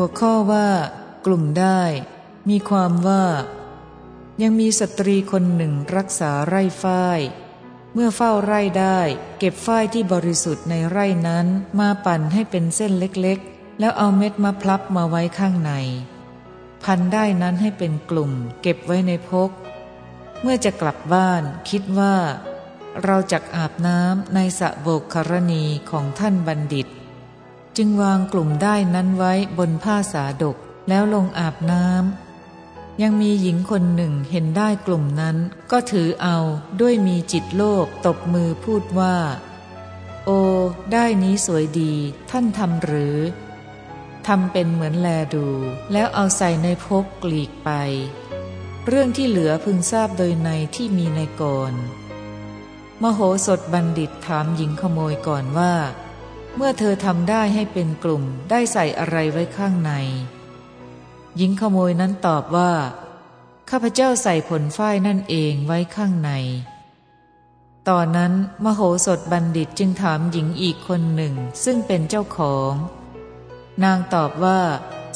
หัวข้อว่า กลุ่มได้ มีความว่า ยังมีสตรีคนหนึ่งรักษาไร่ฝ้าย เมื่อเฝ้าไร่ได้ เก็บฝ้ายที่บริสุทธิ์ในไร่นั้นมาปั่นให้เป็นเส้นเล็กๆ แล้วเอาเม็ดมาพลับมาไว้ข้างใน พันได้นั้นให้เป็นกลุ่ม เก็บไว้ในพก เมื่อจะกลับบ้านคิดว่า เราจักอาบน้ำในสระโบกครณีของท่านบัณฑิต จึงวางกลุ่มได้นั้นไว้บนผ้าสาดกแล้วลงอาบน้ำยังมีหญิงคนหนึ่งเห็นได้กลุ่มนั้น ก็ถือเอาด้วยมีจิตโลภตบมือพูดว่า โอ ได้นี้สวยดี ท่านทำหรือทำเป็นเหมือนแลดู แล้วเอาใส่ในพกกลีกไป เรื่องที่เหลือพึงทราบโดยในที่มีในก่อน มโหสถบัณฑิตถามหญิงขโมยก่อนว่า เมื่อเธอทำได้ให้เป็นกลุ่มได้ใส่อะไรไว้ข้างใน หญิงขโมยนั้นตอบว่า ข้าพเจ้าใส่ผลฝ้ายนั่นเองไว้ข้างใน ตอนนั้นมโหสถบัณฑิตจึงถามหญิงอีกคนหนึ่งซึ่งเป็นเจ้าของ นางตอบว่า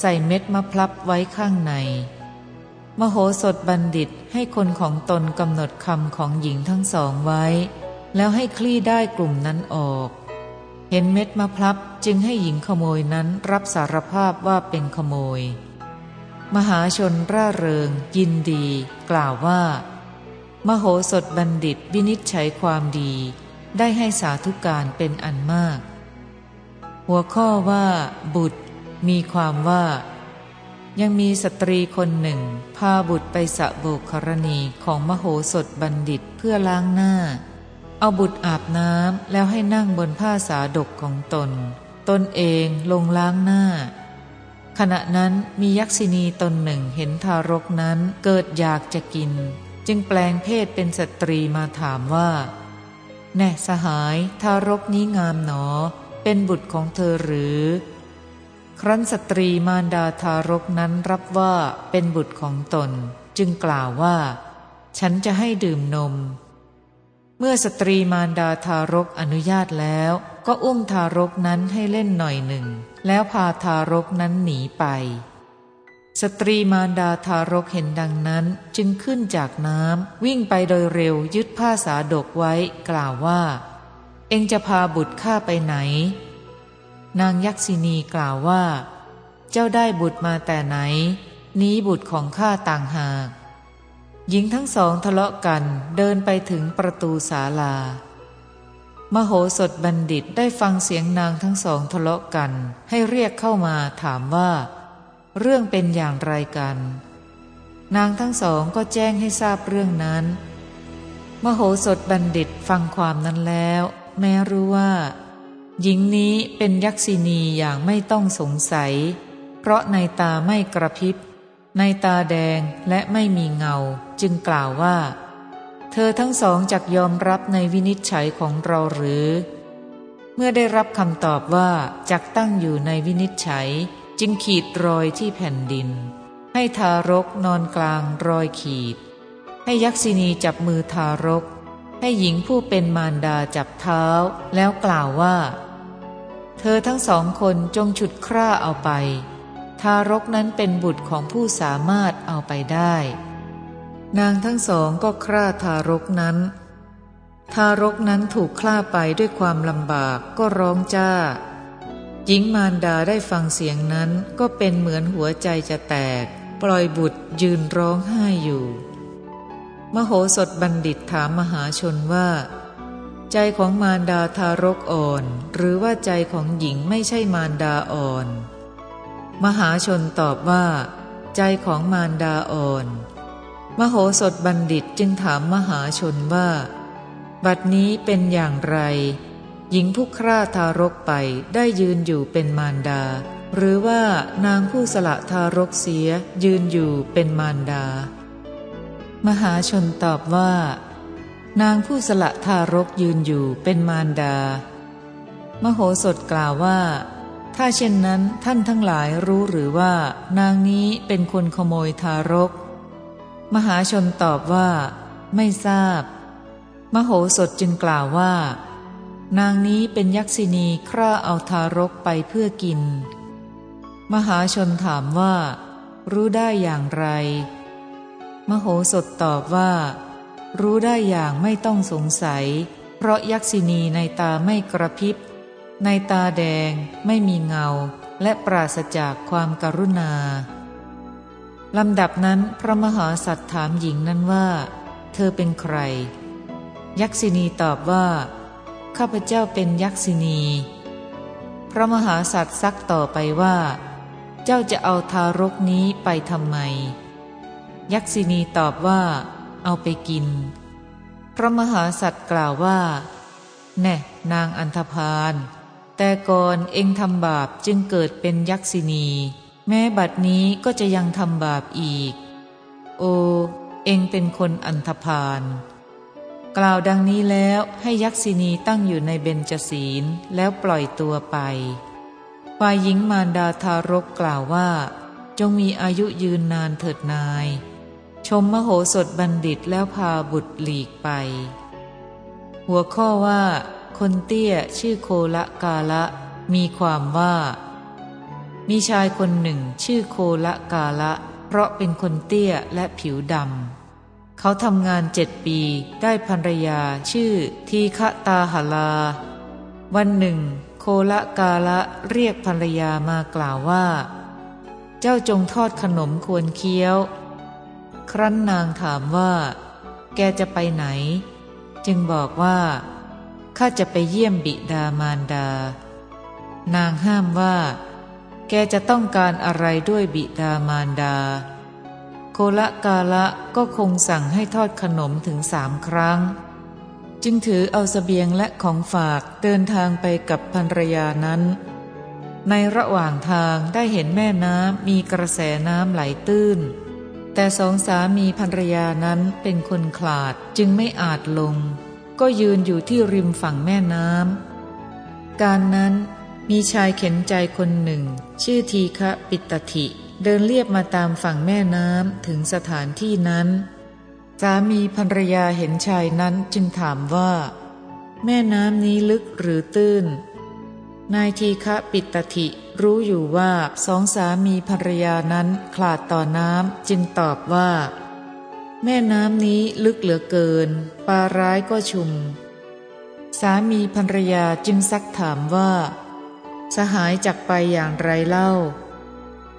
ใส่เม็ดมะพร้าวไว้ข้างใน มโหสถบัณฑิตให้คนของตนกำหนดคำของหญิงทั้งสองไว้ แล้วให้คลี่ได้กลุ่มนั้นออก เห็นเม็ดมะพร้าวจึงให้หญิงขโมยนั้นรับสารภาพว่าเป็นขโมย มหาชนร่าเริง ยินดี กล่าวว่า มโหสถบัณฑิตวินิจฉัยความดี ได้ให้สาธุการเป็นอันมาก หัวข้อว่า บุตร มีความว่า ยังมีสตรีคนหนึ่ง พาบุตรไปสะโบกครณีของมโหสถบัณฑิตเพื่อล้างหน้า เอาบุตรอาบน้ำแล้วให้นั่งบนผ้าสาดกของตน ตนเองลงล้างหน้า ขณะนั้นมียักษินีตนหนึ่งเห็นทารกนั้นเกิดอยากจะกิน จึงแปลงเพศเป็นสตรีมาถามว่า แน่ะสหายทารกนี้งามหนอ เป็นบุตรของเธอหรือ ครั้นสตรีมารดาทารกนั้นรับว่าเป็นบุตรของตน จึงกล่าวว่า ฉันจะให้ดื่มนม เมื่อสตรีมารดาทารกอนุญาตแล้ว ก็อุ้มทารกนั้นให้เล่นหน่อยหนึ่ง แล้วพาทารกนั้นหนีไป สตรีมารดาทารกเห็นดังนั้นจึงขึ้นจากน้ำวิ่งไปโดยเร็วยึดผ้าสาดกไว้กล่าวว่า เองจะพาบุตรข้าไปไหน นางยักษินีกล่าวว่า เจ้าได้บุตรมาแต่ไหน นี้บุตรของข้าต่างหาก หญิงทั้งสองทะเลาะกันเดินไปถึงประตูศาลา มโหสถบัณฑิตได้ฟังเสียงนางทั้งสองทะเลาะกัน ให้เรียกเข้ามาถามว่า เรื่องเป็นอย่างไรกัน นางทั้งสองก็แจ้งให้ทราบเรื่องนั้น มโหสถบัณฑิตฟังความนั้นแล้ว แม้รู้ว่า หญิงนี้เป็นยักษินีอย่างไม่ต้องสงสัย เพราะในตาไม่กระพริบ ในตาแดงและไม่มีเงา จึงกล่าวว่า เธอทั้งสองจักยอมรับในวินิจฉัยของเราหรือ เมื่อได้รับคำตอบว่าจักตั้งอยู่ในวินิจฉัย จึงขีดรอยที่แผ่นดิน ให้ทารกนอนกลางรอยขีด ให้ยักษินีจับมือทารก ให้หญิงผู้เป็นมารดาจับเท้า แล้วกล่าวว่า เธอทั้งสองคนจงฉุดคร่าเอาไปทารกนั้นเป็นบุตรของผู้สามารถเอาไปได้ นางทั้งสองก็คร่าทารกนั้น ทารกนั้นถูกคล่าไปด้วยความลำบากก็ร้องจ้า หญิงมารดาได้ฟังเสียงนั้นก็เป็นเหมือนหัวใจจะแตก ปล่อยบุตรยืนร้องไห้อยู่ มโหสถบัณฑิตถามมหาชนว่า ใจของมารดาทารกอ่อน หรือว่าใจของหญิงไม่ใช่มารดาอ่อน มหาชนตอบว่า ใจของมารดาอ่อน มโหสถบัณฑิตจึงถามมหาชนว่า บัดนี้เป็นอย่างไร หญิงผู้คร่าทารกไปได้ยืนอยู่เป็นมารดา หรือว่านางผู้สละทารกเสียยืนอยู่เป็นมารดา มหาชนตอบว่า นางผู้สละทารกยืนอยู่เป็นมารดา มโหสถกล่าวว่าถ้าเช่นนั้นท่านทั้งหลายรู้หรือว่า นางนี้เป็นคนขโมยทารก มหาชนตอบว่า ไม่ทราบ มโหสถจึงกล่าวว่า นางนี้เป็นยักษินีคร่าเอาทารกไปเพื่อกิน มหาชนถามว่า รู้ได้อย่างไร มโหสถตอบว่า รู้ได้อย่างไม่ต้องสงสัย เพราะยักษินีในตาไม่กระพริบ ในตาแดงไม่มีเงาและปราศจากความกรุณา ลำดับนั้นพระมหาสัตว์ถามหญิงนั้นว่า เธอเป็นใคร ยักษินีตอบว่า ข้าพเจ้าเป็นยักษินี พระมหาสัตว์ซักต่อไปว่า เจ้าจะเอาทารกนี้ไปทำไม ยักษินีตอบว่า เอาไปกิน พระมหาสัตว์กล่าวว่า แน่นางอันธพาลแต่ก่อนเองทำบาปจึงเกิดเป็นยักษินี แม้บัดนี้ก็จะยังทำบาปอีก โอ เองเป็นคนอันธพาล กล่าวดังนี้แล้วให้ยักษินีตั้งอยู่ในเบญจศีลแล้วปล่อยตัวไป ฝ่ายหญิงมารดาทารกกล่าวว่า จงมีอายุยืนนานเถิดนาย ชมมโหสถบัณฑิตแล้วพาบุตรหลีกไป หัวข้อว่า คนเตี้ยชื่อโคละกาละ มีความว่า มีชายคนหนึ่งชื่อโคละกาละ เพราะเป็นคนเตี้ยและผิวดำ เขาทำงานเจ็ดปีได้ภรรยาชื่อทีฆตาหลา วันหนึ่ง โคละกาละเรียกภรรยามากล่าวว่า เจ้าจงทอดขนมควรเคี้ยว ครั้นนางถามว่า แกจะไปไหน จึงบอกว่า ข้าจะไปเยี่ยมบิดามารดา นางห้ามว่า แกจะต้องการอะไรด้วยบิดามารดา โคละกาละก็คงสั่งให้ทอดขนมถึงสามครั้ง จึงถือเอาสเสบียงและของฝากเดินทางไปกับภรรยานั้น ในระหว่างทางได้เห็นแม่น้ำมีกระแสน้ำไหลตื้น แต่สองสามีภรรยานั้นเป็นคนขลาดจึงไม่อาจลง ก็ยืนอยู่ที่ริมฝั่งแม่น้ำการนั้น มีชายเข็นใจคนหนึ่ง ชื่อทีฆะปิตติเดินเลียบมาตามฝั่งแม่น้ำถึงสถานที่นั้น สามีภรรยาเห็นชายนั้นจึงถามว่า แม่น้ำนี้ลึกหรือตื้น นายทีฆะปิตติรู้อยู่ว่าสองสามีภรรยานั้นคลาดต่อน้ำจึงตอบว่า แม่น้ำนี้ลึกเหลือเกินปลาร้ายก็ชุม สามีภรรยาจึงซักถามว่า สหายจักไปอย่างไรเล่า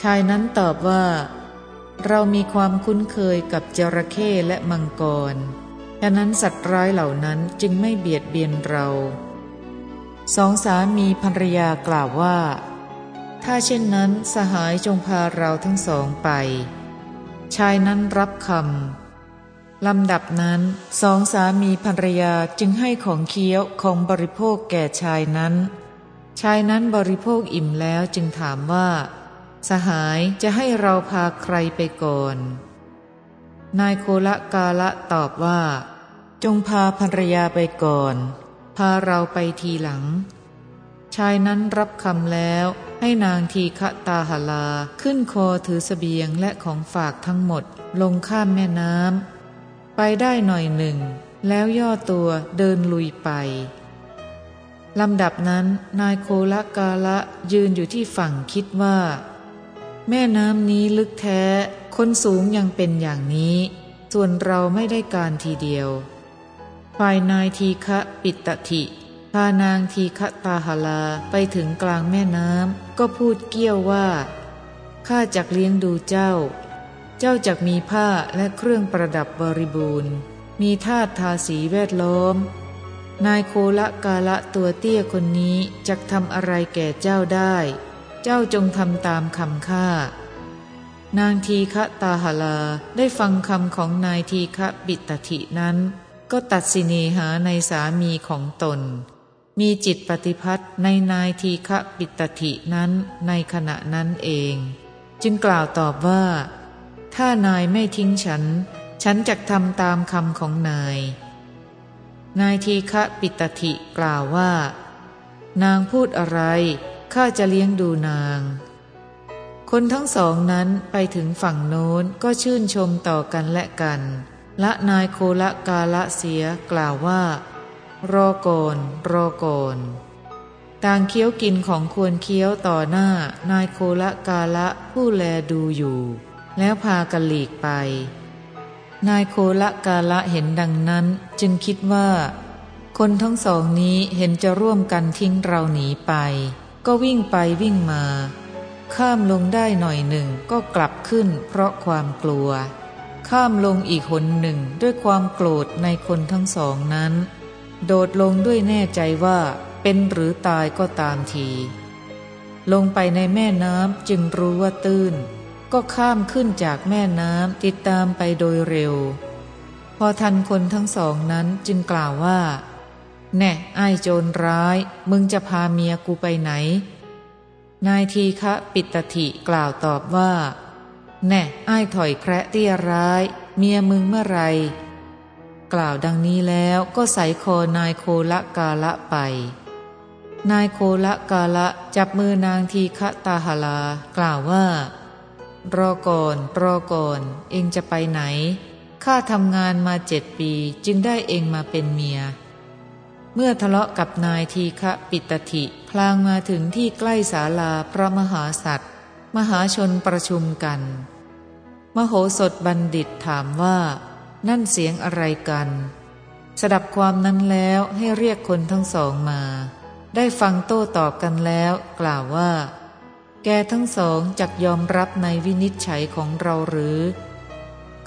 ชายนั้นตอบว่า เรามีความคุ้นเคยกับจระเข้และมังกร ฉะนั้นสัตว์ร้ายเหล่านั้นจึงไม่เบียดเบียนเรา สองสามีภรรยากล่าวว่า ถ้าเช่นนั้นสหายจงพาเราทั้งสองไป ชายนั้นรับคำ ลำดับนั้นสองสามีภรรยาจึงให้ของเคี้ยวของบริโภคแก่ชายนั้น ชายนั้นบริโภคอิ่มแล้วจึงถามว่า สหายจะให้เราพาใครไปก่อน นายโคละกาละตอบว่า จงพาภรรยาไปก่อน พาเราไปทีหลัง ชายนั้นรับคำแล้วให้นางทีฆตาหลาขึ้นคอถือสเสบียงและของฝากทั้งหมดลงข้ามแม่น้ำไปได้หน่อยหนึ่ง แล้วย่อตัวเดินลุยไป ลำดับนั้นนายโคละกาละยืนอยู่ที่ฝั่งคิดว่า แม่น้ำนี้ลึกแท้ คนสูงยังเป็นอย่างนี้ ส่วนเราไม่ได้การทีเดียว ฝ่ายนายทีฆะปิตติพานางทีฆะตาหลาไปถึงกลางแม่น้ำก็พูดเกี้ยวว่าข้าจักเลี้ยงดูเจ้า เจ้าจักมีผ้าและเครื่องประดับบริบูรณ์ มีธาตทาสีแวดล้อม นายโคละกาละตัวเตี้ยคนนี้จะทำอะไรแก่เจ้าได้ เจ้าจงทำตามคำข้านางทีฆะตาหลาได้ฟังคำของนายทีฆะบิตตินั้น ก็ตัดสินีหาในสามีของตน มีจิตปฏิพัตในนายทีฆะบิตตินั้นในขณะนั้นเอง จึงกล่าวตอบว่า ถ้านายไม่ทิ้งฉัน ฉันจะทำตามคำของนาย นายทีฆะปิตติกล่าวว่า นางพูดอะไร ข้าจะเลี้ยงดูนาง คนทั้งสองนั้นไปถึงฝั่งโน้นก็ชื่นชมต่อกันและกัน ละนายโคละกาละเสียกล่าวว่า รอก่อนรอก่อนต่างเคี้ยวกินของควรเคี้ยวต่อหน้านายโคละกาละผู้แลดูอยู่ แล้วพากันหลีกไป นายโคละกาละเห็นดังนั้นจึงคิดว่า คนทั้งสองนี้เห็นจะร่วมกันทิ้งเราหนีไป ก็วิ่งไปวิ่งมา ข้ามลงได้หน่อยหนึ่งก็กลับขึ้นเพราะความกลัว ข้ามลงอีกหนหนึ่งด้วยความโกรธในคนทั้งสองนั้น โดดลงด้วยแน่ใจว่าเป็นหรือตายก็ตามที ลงไปในแม่น้ำจึงรู้ว่าตื้น ก็ข้ามขึ้นจากแม่น้ำติดตามไปโดยเร็ว พอทันคนทั้งสองนั้นจึงกล่าวว่า แน่ไอ้โจรร้าย มึงจะพาเมียกูไปไหน นายทีฆะปิตติกล่าวตอบว่า แน่ไอ้ถอยแคระเตี้ยร้าย เมียมึงเมื่อไร กล่าวดังนี้แล้วก็ใส่คอนายโคละกาละไปนายโคละกาละจับมือนางทีฆตาหลากล่าวว่า รอก่อน รอก่อน เองจะไปไหน ข้าทำงานมาเจ็ดปีจึงได้เองมาเป็นเมีย เมื่อทะเลาะกับนายทีฆะปิตติพลางมาถึงที่ใกล้ศาลาพระมหาสัตว์มหาชนประชุมกัน มโหสถบัณฑิตถามว่า นั่นเสียงอะไรกัน สดับความนั้นแล้วให้เรียกคนทั้งสองมา ได้ฟังโต้ตอบกันแล้ว กล่าวว่า แกทั้งสองจักยอมรับในวินิจฉัยของเราหรือ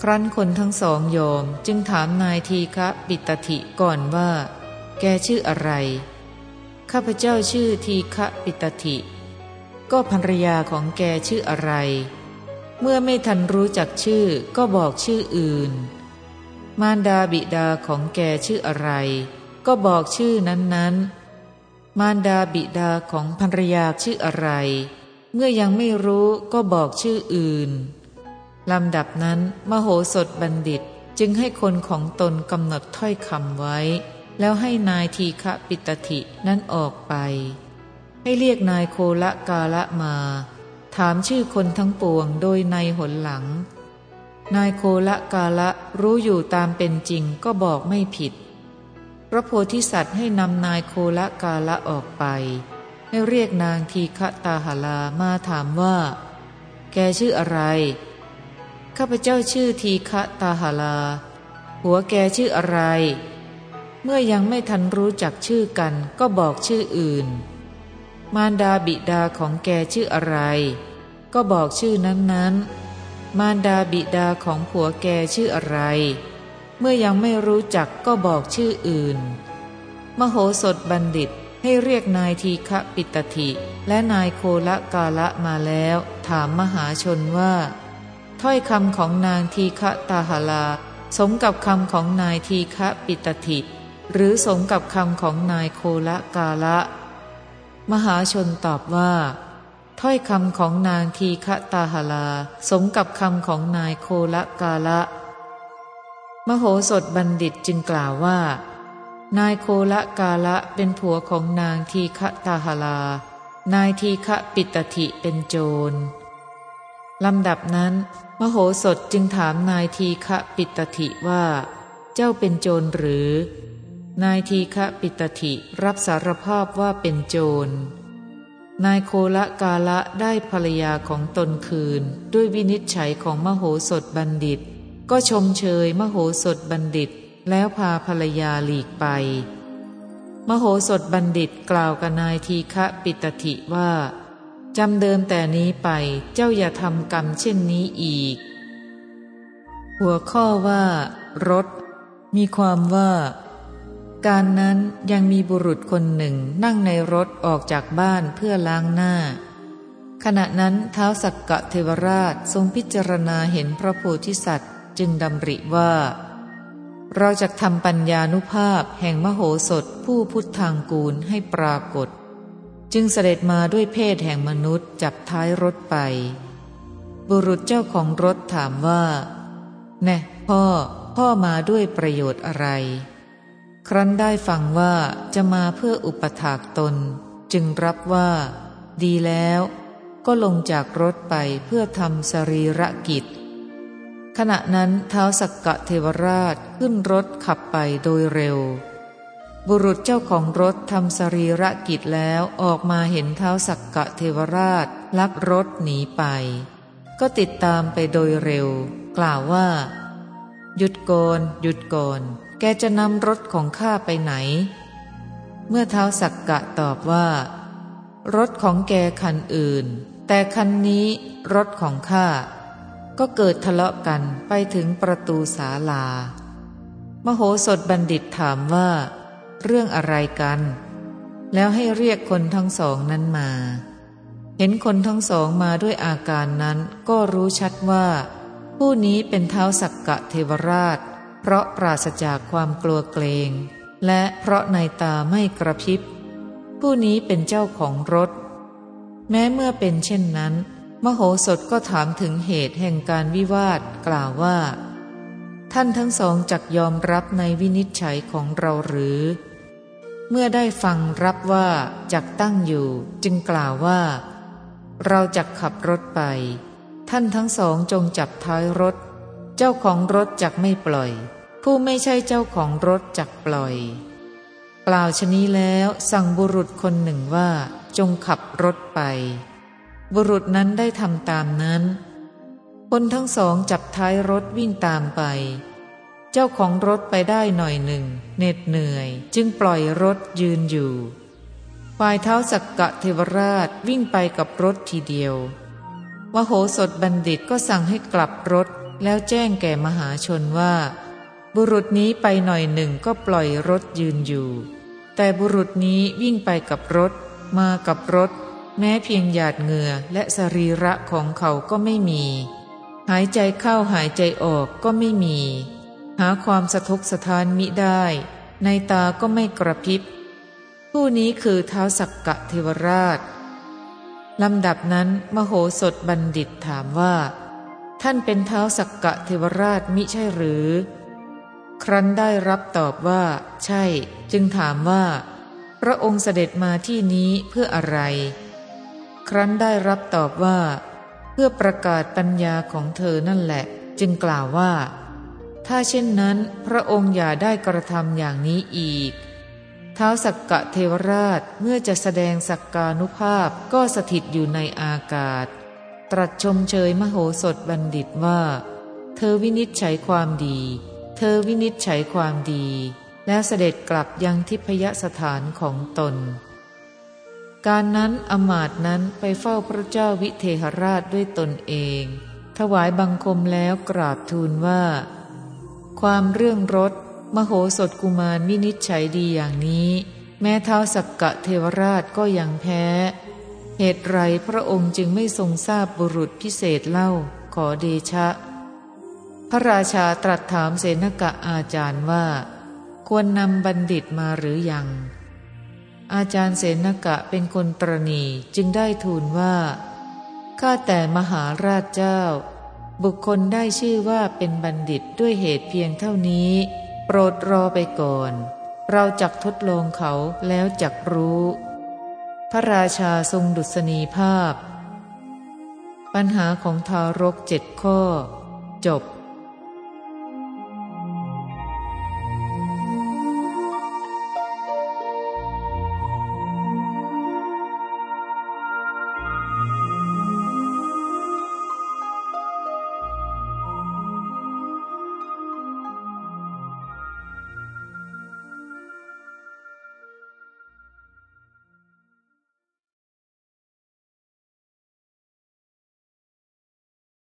ครั้นคนทั้งสองยอมจึงถามนายทีฆะปิตติก่อนว่า แกชื่ออะไร ข้าพเจ้าชื่อทีฆะปิตติก็ภรรยาของแกชื่ออะไร เมื่อไม่ทันรู้จักชื่อก็บอกชื่ออื่น มารดาบิดาของแกชื่ออะไร ก็บอกชื่อนั้นๆ มารดาบิดาของภรรยาชื่ออะไร เมื่อยังไม่รู้ก็บอกชื่ออื่นลำดับนั้นมโหสถบัณฑิตจึงให้คนของตนกำหนดถ้อยคำไว้ แล้วให้นายทีฆะปิตตินั้นออกไป ให้เรียกนายโคละกาละมา ถามชื่อคนทั้งปวงโดยในหนหลัง นายโคละกาละรู้อยู่ตามเป็นจริงก็บอกไม่ผิด พระโพธิสัตว์ให้นำนายโคละกาละออกไป ให้เรียกนางทีฆตาหาลามาถามว่า แกชื่ออะไร ข้าพเจ้าชื่อทีฆตาหาลา หัวแกชื่ออะไร เมื่อยังไม่ทันรู้จักชื่อกันก็บอกชื่ออื่น มารดาบิดาของแกชื่ออะไร ก็บอกชื่อนั้นๆ มารดาบิดาของผัวแกชื่ออะไร เมื่อยังไม่รู้จักก็บอกชื่ออื่น มโหสถบัณฑิต ให้เรียกนายทีฆปิตติและนายโคละกาละมาแล้ว ถามมหาชนว่า ถ้อยคำของนางทีฆตาหลา สมกับคำของนายทีฆปิตติหรือสมกับคำของนายโคละกาละ มหาชนตอบว่า ถ้อยคำของนางทีฆตาหลา สมกับคำของนายโคละกาละ มโหสถบัณฑิตจึงกล่าวว่า นายโคละกาละเป็นผัวของนางทีฆตาหลา นายทีฆปิตติเป็นโจร ลำดับนั้น มโหสถจึงถามนายทีฆปิตติว่า เจ้าเป็นโจรหรือ นายทีฆปิตติรับสารภาพว่าเป็นโจร นายโคละกาละได้ภรรยาของตนคืนด้วยวินิจฉัยของมโหสถบัณฑิต ก็ชมเชยมโหสถบัณฑิต แล้วพาภรรยาหลีกไป มโหสถบัณฑิตกล่าวกับนายทีฆะปิตติว่าจำเดิมแต่นี้ไปเจ้าอย่าทำกรรมเช่นนี้อีก หัวข้อว่ารถ มีความว่า การนั้นยังมีบุรุษคนหนึ่งนั่งในรถออกจากบ้านเพื่อล้างหน้า ขณะนั้นเท้าสักกะเทวราชทรงพิจารณาเห็นพระโพธิสัตว์จึงดำริว่า เราจะทำปัญญานุภาพแห่งมโหสถผู้พุทธางกูลให้ปรากฏ จึงเสด็จมาด้วยเพศแห่งมนุษย์จับท้ายรถไป บุรุษเจ้าของรถถามว่า แน่พ่อ พ่อมาด้วยประโยชน์อะไร ครั้นได้ฟังว่าจะมาเพื่ออุปถากตน จึงรับว่า ดีแล้ว ก็ลงจากรถไปเพื่อทำสรีระกิจ ขณะนั้นเท้าสักกะเทวราชขึ้นรถขับไปโดยเร็ว บุรุษเจ้าของรถทำสรีระกิจแล้วออกมาเห็นเท้าสักกะเทวราชลักรถหนีไป ก็ติดตามไปโดยเร็ว กล่าวว่า หยุดโกนหยุดโกนแกจะนำรถของข้าไปไหน เมื่อเท้าสักกะตอบว่า รถของแกคันอื่น แต่คันนี้รถของข้า ก็เกิดทะเลาะกันไปถึงประตูศาลา มโหสถบัณฑิตถามว่า เรื่องอะไรกัน แล้วให้เรียกคนทั้งสองนั้นมา เห็นคนทั้งสองมาด้วยอาการนั้นก็รู้ชัดว่า ผู้นี้เป็นเท้าสักกะเทวราช เพราะปราศจากความกลัวเกรง และเพราะในตาไม่กระพริบ ผู้นี้เป็นเจ้าของรถ แม้เมื่อเป็นเช่นนั้น มโหสถก็ถามถึงเหตุแห่งการวิวาทกล่าวว่า ท่านทั้งสองจักยอมรับในวินิจฉัยของเราหรือ เมื่อได้ฟังรับว่าจักตั้งอยู่ จึงกล่าวว่า เราจักขับรถไป ท่านทั้งสองจงจับท้ายรถ เจ้าของรถจักไม่ปล่อย ผู้ไม่ใช่เจ้าของรถจักปล่อยกล่าวชนี้แล้วสั่งบุรุษคนหนึ่งว่าจงขับรถไป บุรุษนั้นได้ทำตามนั้น คนทั้งสองจับท้ายรถวิ่งตามไป เจ้าของรถไปได้หน่อยหนึ่งเหน็ดเหนื่อย จึงปล่อยรถยืนอยู่ฝ่ายเท้าสักกะเทวราชวิ่งไปกับรถทีเดียวมโหสถบัณฑิตก็สั่งให้กลับรถแล้วแจ้งแก่มหาชนว่า บุรุษนี้ไปหน่อยหนึ่งก็ปล่อยรถยืนอยู่ แต่บุรุษนี้วิ่งไปกับรถ มากับรถ แม้เพียงหยาดเหงื่อและสรีระของเขาก็ไม่มี หายใจเข้าหายใจออกก็ไม่มี หาความสะทกสะท้านมิได้ ในตาก็ไม่กระพริบ ผู้นี้คือเท้าสักกะเทวราชลำดับนั้นมโหสถบัณฑิตถามว่า ท่านเป็นเท้าสักกะเทวราชมิใช่หรือ ครั้นได้รับตอบว่า ใช่ จึงถามว่า พระองค์เสด็จมาที่นี้เพื่ออะไร ครั้นได้รับตอบว่า เพื่อประกาศปัญญาของเธอนั่นแหละ จึงกล่าวว่า ถ้าเช่นนั้นพระองค์อย่าได้กระทำอย่างนี้อีก เท้าสักกะเทวราชเมื่อจะแสดงสักการนุภาพก็สถิตอยู่ในอากาศ ตรัสชมเชยมโหสถบัณฑิตว่า เธอวินิจฉัยความดี เธอวินิจฉัยความดี แล้วเสด็จกลับยังทิพยสถานของตน การนั้นอมาตนั้นไปเฝ้าพระเจ้าวิเทหราชด้วยตนเอง ถวายบังคมแล้วกราบทูลว่า ความเรื่องรถ มโหสถกุมารวินิจฉัยดีอย่างนี้ แม้เท้าสักกะเทวราชก็ยังแพ้ เหตุไรพระองค์จึงไม่ทรงทราบบุรุษพิเศษเล่าขอเดชะ พระราชาตรัสถามเสนกะอาจารย์ว่า ควรนำบัณฑิตมาหรือยัง อาจารย์เสนกะเป็นคนตรณีจึงได้ทูลว่า ข้าแต่มหาราชเจ้า บุคคลได้ชื่อว่าเป็นบัณฑิตด้วยเหตุเพียงเท่านี้ โปรดรอไปก่อน เราจักทดลองเขาแล้วจักรู้ พระราชาทรงดุษณีภาพ ปัญหาของทารกเจ็ดข้อ จบ